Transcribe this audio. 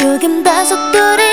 조금 더 속도를